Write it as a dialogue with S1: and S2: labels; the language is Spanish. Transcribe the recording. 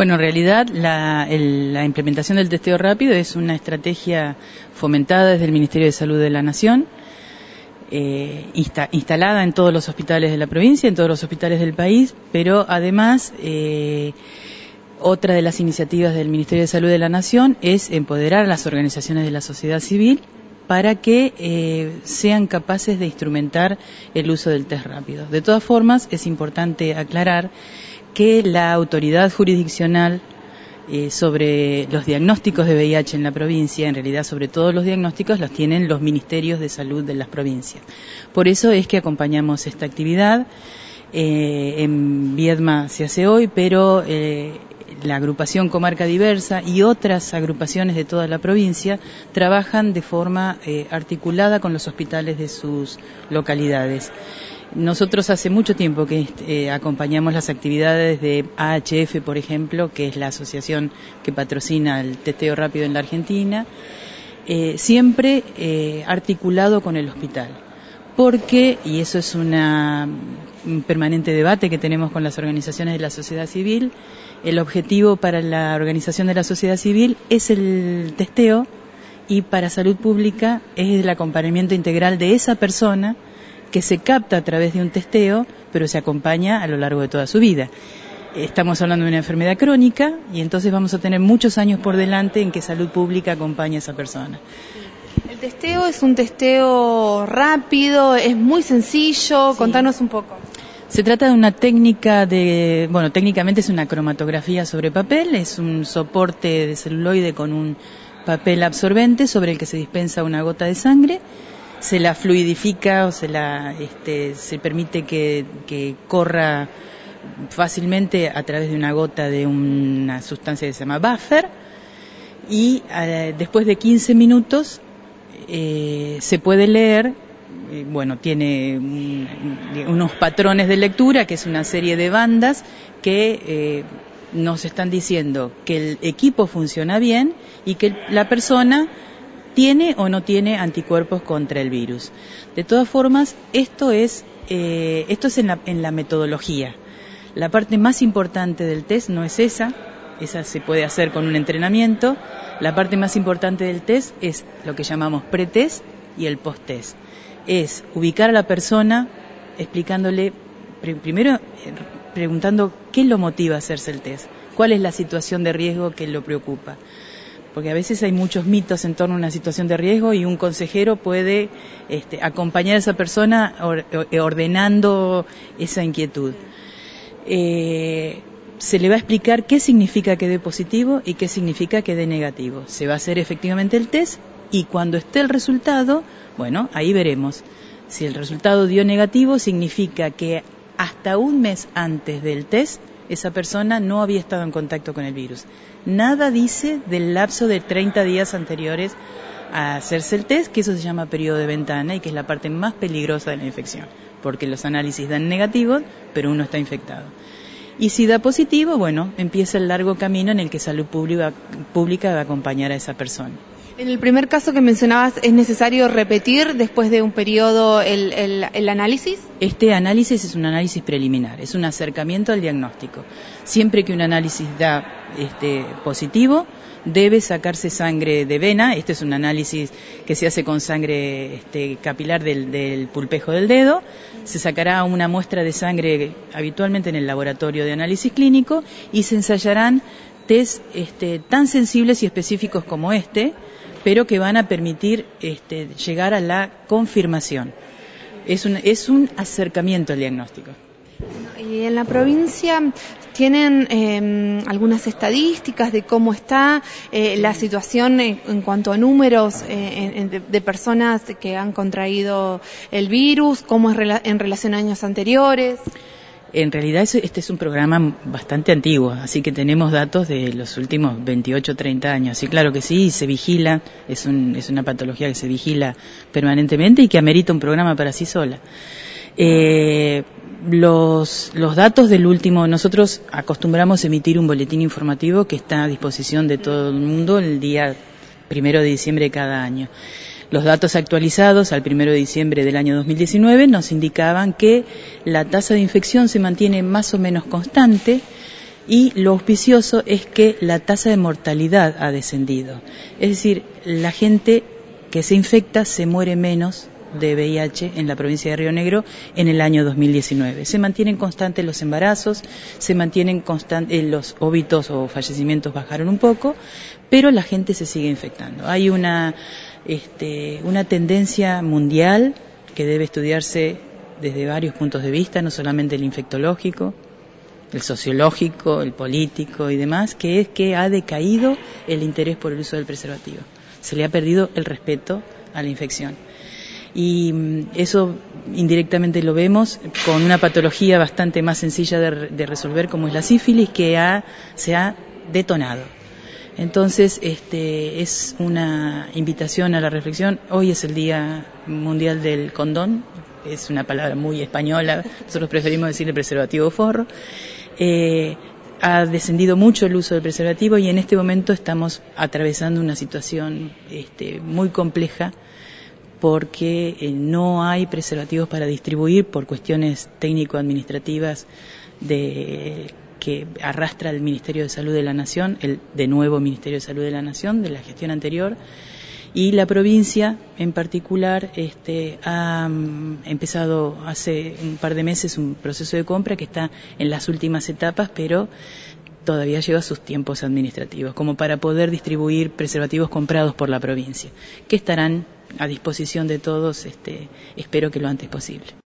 S1: Bueno, en realidad la, implementación del testeo rápido es una estrategia fomentada desde el Ministerio de Salud de la Nación, eh, instalada en todos los hospitales de la provincia, en todos los hospitales del país, pero además eh, otra de las iniciativas del Ministerio de Salud de la Nación es empoderar a las organizaciones de la sociedad civil para que eh, sean capaces de instrumentar el uso del test rápido. De todas formas, es importante aclarar que la autoridad jurisdiccional eh, sobre los diagnósticos de VIH en la provincia, en realidad sobre todos los diagnósticos los tienen los ministerios de salud de las provincias. Por eso es que acompañamos esta actividad. Eh, en Viedma se hace hoy, pero la agrupación Comarca Diversa y otras agrupaciones de toda la provincia trabajan de forma articulada con los hospitales de sus localidades. Nosotros hace mucho tiempo que eh, acompañamos las actividades de AHF, por ejemplo, que es la asociación que patrocina el testeo rápido en la Argentina, eh, siempre eh, articulado con el hospital. Porque, y eso es una, un permanente debate que tenemos con las organizaciones de la sociedad civil, el objetivo para la organización de la sociedad civil es el testeo y para salud pública es el acompañamiento integral de esa persona que se capta a través de un testeo, pero se acompaña a lo largo de toda su vida. Estamos hablando de una enfermedad crónica y entonces vamos a tener muchos años por delante en que salud pública acompañe a esa persona.
S2: Testeo es un testeo rápido, es muy sencillo, contanos un poco.
S1: Se trata de una técnica de, bueno, técnicamente es una cromatografía sobre papel, es un soporte de celuloide con un papel absorbente sobre el que se dispensa una gota de sangre se la fluidifica o se la este, se permite que, corra fácilmente a través de una gota de una sustancia que se llama buffer y eh, después de 15 minutos eh, se puede leer eh, bueno, tiene unos patrones de lectura, que es una serie de bandas que nos están diciendo que el equipo funciona bien y que la persona tiene o no tiene anticuerpos contra el virus. De todas formas, esto es, eh, esto es en la, en la metodología. La parte más importante del test no es esa, esa se puede hacer con un entrenamiento. La parte más importante del test es lo que llamamos pretest y el post-test. Es ubicar a la persona explicándole, primero eh, preguntando qué lo motiva a hacerse el test, cuál es la situación de riesgo que lo preocupa porque a veces hay muchos mitos en torno a una situación de riesgo y un consejero puede este, acompañar a esa persona eh, ordenando esa inquietud. Eh, se le va a explicar qué significa que dé positivo y qué significa que dé negativo. Se va a hacer efectivamente el test y cuando esté el resultado, bueno, ahí veremos. Si el resultado dio negativo, significa que hasta un mes antes del test esa persona no había estado en contacto con el virus. Nada dice del lapso de 30 días anteriores a hacerse el test, que eso se llama periodo de ventana y que es la parte más peligrosa de la infección, porque los análisis dan negativos, pero uno está infectado. Y si da positivo, bueno, empieza el largo camino en el que salud pública, pública va a acompañar a esa persona.
S2: En el primer caso que mencionabas, ¿es necesario repetir después de un periodo el, el, análisis?
S1: Este análisis es un análisis preliminar, es un acercamiento al diagnóstico. Siempre que un análisis da este, positivo, debe sacarse sangre de vena. Este es un análisis que se hace con sangre este, capilar del, pulpejo del dedo. Se sacará una muestra de sangre habitualmente en el laboratorio de análisis clínico y se ensayarán test este, tan sensibles y específicos como este pero que van a permitir este, llegar a la confirmación. Es un, es un acercamiento al diagnóstico.
S2: Y en la provincia tienen em, algunas estadísticas de cómo está eh, la situación en, cuanto a números eh, de, personas que han contraído el virus, cómo es en relación a años anteriores.
S1: En realidad este es un programa bastante antiguo, así que tenemos datos de los últimos 28, 30 años. Y claro que sí, se vigila, es, un, es una patología que se vigila permanentemente y que amerita un programa para sí sola. Eh, los, los datos del último, nosotros acostumbramos emitir un boletín informativo que está a disposición de todo el mundo el día primero de diciembre de cada año. Los datos actualizados al 1 de diciembre del año 2019 nos indicaban que la tasa de infección se mantiene más o menos constante, y lo auspicioso es que la tasa de mortalidad ha descendido. Es decir, la gente que se infecta se muere menos de VIH en la provincia de Río Negro en el año 2019. Se mantienen constantes los embarazos, se mantienen constantes eh, los óbitos o fallecimientos bajaron un poco, pero la gente se sigue infectando. Hay una este, una tendencia mundial que debe estudiarse desde varios puntos de vista, no solamente el infectológico, el sociológico, el político y demás, que es que ha decaído el interés por el uso del preservativo. Se le ha perdido el respeto a la infección. Y mm, eso indirectamente lo vemos con una patología bastante más sencilla de, resolver como es la sífilis, que se ha detonado. Entonces, este, es una invitación a la reflexión. Hoy es el Día Mundial del Condón, es una palabra muy española, nosotros preferimos decirle preservativo forro. Eh, ha descendido mucho el uso del preservativo y en este momento estamos atravesando una situación este, muy compleja porque eh, no hay preservativos para distribuir por cuestiones técnico-administrativas de que arrastra el Ministerio de Salud de la Nación, el de nuevo Ministerio de Salud de la Nación, de la gestión anterior, y la provincia en particular este, ha mm, empezado hace un par de meses un proceso de compra que está en las últimas etapas, pero todavía lleva sus tiempos administrativos, como para poder distribuir preservativos comprados por la provincia, que estarán a disposición de todos, este, espero que lo antes posible.